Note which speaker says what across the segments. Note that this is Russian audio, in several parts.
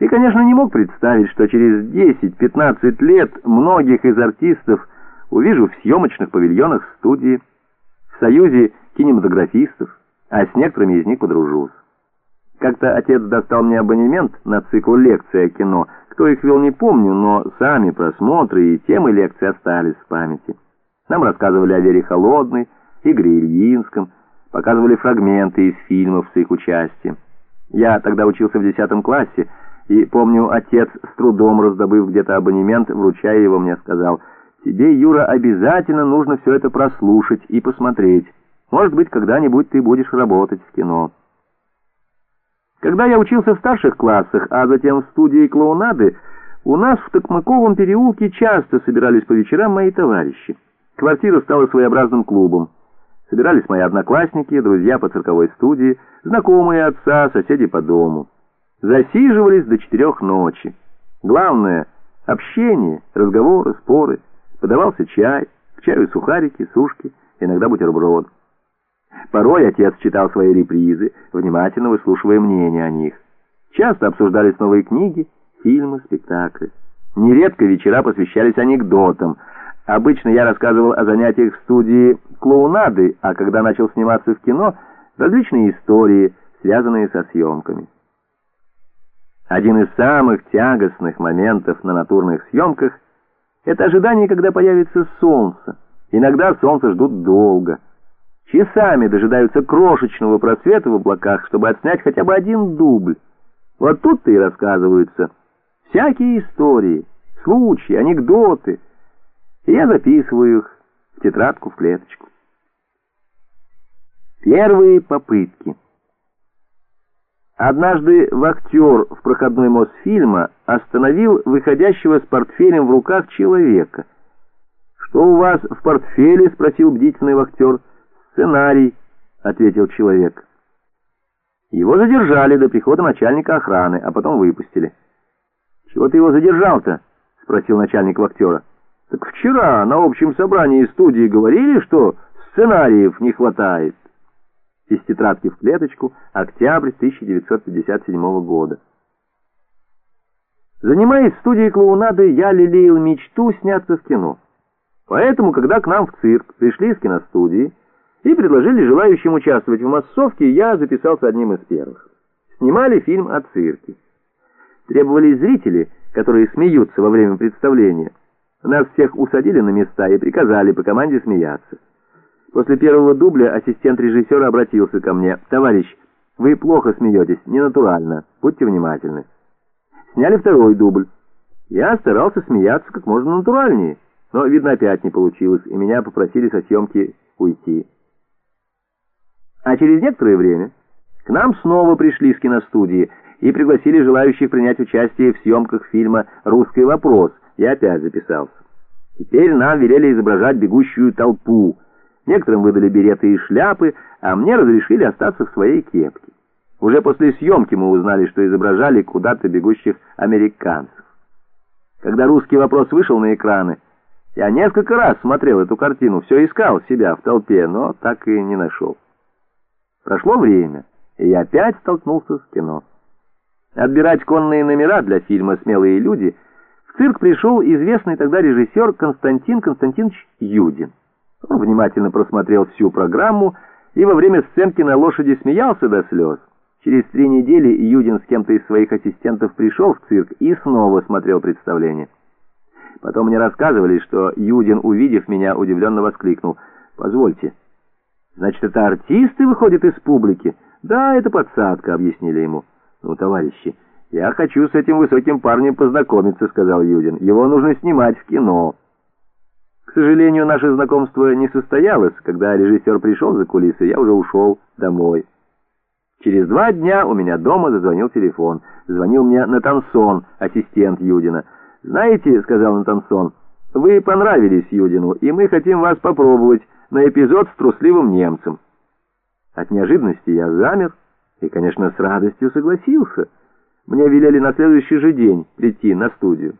Speaker 1: И, конечно, не мог представить, что через 10-15 лет многих из артистов увижу в съемочных павильонах студии, в союзе кинематографистов, а с некоторыми из них подружусь. Как-то отец достал мне абонемент на цикл лекций о кино. Кто их вел, не помню, но сами просмотры и темы лекций остались в памяти. Нам рассказывали о Вере Холодной, Игоре Ильинском, показывали фрагменты из фильмов с их участием. Я тогда учился в 10 классе, и, помню, отец, с трудом раздобыв где-то абонемент, вручая его, мне сказал, «Тебе, Юра, обязательно нужно все это прослушать и посмотреть. Может быть, когда-нибудь ты будешь работать в кино». Когда я учился в старших классах, а затем в студии клоунады, у нас в Токмаковом переулке часто собирались по вечерам мои товарищи. Квартира стала своеобразным клубом. Собирались мои одноклассники, друзья по цирковой студии, знакомые отца, соседи по дому. Засиживались до четырех ночи. Главное — общение, разговоры, споры. Подавался чай, к чаю сухарики, сушки, иногда бутерброд. Порой отец читал свои репризы, внимательно выслушивая мнения о них. Часто обсуждались новые книги, фильмы, спектакли. Нередко вечера посвящались анекдотам. Обычно я рассказывал о занятиях в студии клоунады, а когда начал сниматься в кино, различные истории, связанные со съемками. Один из самых тягостных моментов на натурных съемках — это ожидание, когда появится солнце. Иногда солнце ждут долго — часами дожидаются крошечного просвета в облаках, чтобы отснять хотя бы один дубль. Вот тут-то и рассказываются всякие истории, случаи, анекдоты. И я записываю их в тетрадку, в клеточку. Первые попытки. Однажды вахтер в проходной Мосфильма остановил выходящего с портфелем в руках человека. «Что у вас в портфеле?» — спросил бдительный вахтер. «Сценарий», — ответил человек. Его задержали до прихода начальника охраны, а потом выпустили. «Чего ты его задержал-то?» — спросил начальник вахтера. «Так вчера на общем собрании студии говорили, что сценариев не хватает». Из тетрадки в клеточку, октябрь 1957 года. Занимаясь в студии клоунады, я лелеял мечту сняться в кино. Поэтому, когда к нам в цирк пришли из киностудии, и предложили желающим участвовать в массовке, я записался одним из первых. Снимали фильм о цирке. Требовались зрители, которые смеются во время представления. Нас всех усадили на места и приказали по команде смеяться. После первого дубля ассистент режиссера обратился ко мне. «Товарищ, вы плохо смеетесь, ненатурально. Будьте внимательны». Сняли второй дубль. Я старался смеяться как можно натуральнее, но, видно, опять не получилось, и меня попросили со съемки уйти. А через некоторое время к нам снова пришли с киностудии и пригласили желающих принять участие в съемках фильма «Русский вопрос». Я опять записался. Теперь нам велели изображать бегущую толпу. Некоторым выдали береты и шляпы, а мне разрешили остаться в своей кепке. Уже после съемки мы узнали, что изображали куда-то бегущих американцев. Когда «Русский вопрос» вышел на экраны, я несколько раз смотрел эту картину, все искал себя в толпе, но так и не нашел. Прошло время, и я опять столкнулся с кино. Отбирать конные номера для фильма «Смелые люди» в цирк пришел известный тогда режиссер Константин Константинович Юдин. Он внимательно просмотрел всю программу и во время сценки на лошади смеялся до слез. Через три недели Юдин с кем-то из своих ассистентов пришел в цирк и снова смотрел представление. Потом мне рассказывали, что Юдин, увидев меня, удивленно воскликнул «Позвольте». Значит, это артисты выходят из публики? Да, это подсадка, объяснили ему. Ну, товарищи, я хочу с этим высоким парнем познакомиться, сказал Юдин. Его нужно снимать в кино. Сожалению, наше знакомство не состоялось. Когда режиссер пришел за кулисы, я уже ушел домой. Через два дня у меня дома зазвонил телефон. Звонил мне Натансон, ассистент Юдина. «Знаете, — сказал Натансон, — вы понравились Юдину, и мы хотим вас попробовать на эпизод с трусливым немцем. От неожиданности я замер и, конечно, с радостью согласился. Мне велели на следующий же день прийти на студию.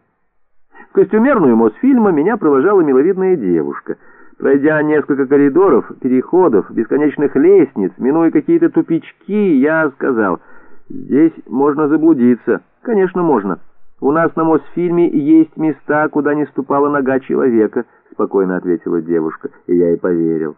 Speaker 1: В костюмерную Мосфильма меня провожала миловидная девушка. Пройдя несколько коридоров, переходов, бесконечных лестниц, минуя какие-то тупички, я сказал, «Здесь можно заблудиться». Конечно, можно. У нас на Мосфильме есть места, куда не ступала нога человека, спокойно ответила девушка, и я ей поверил.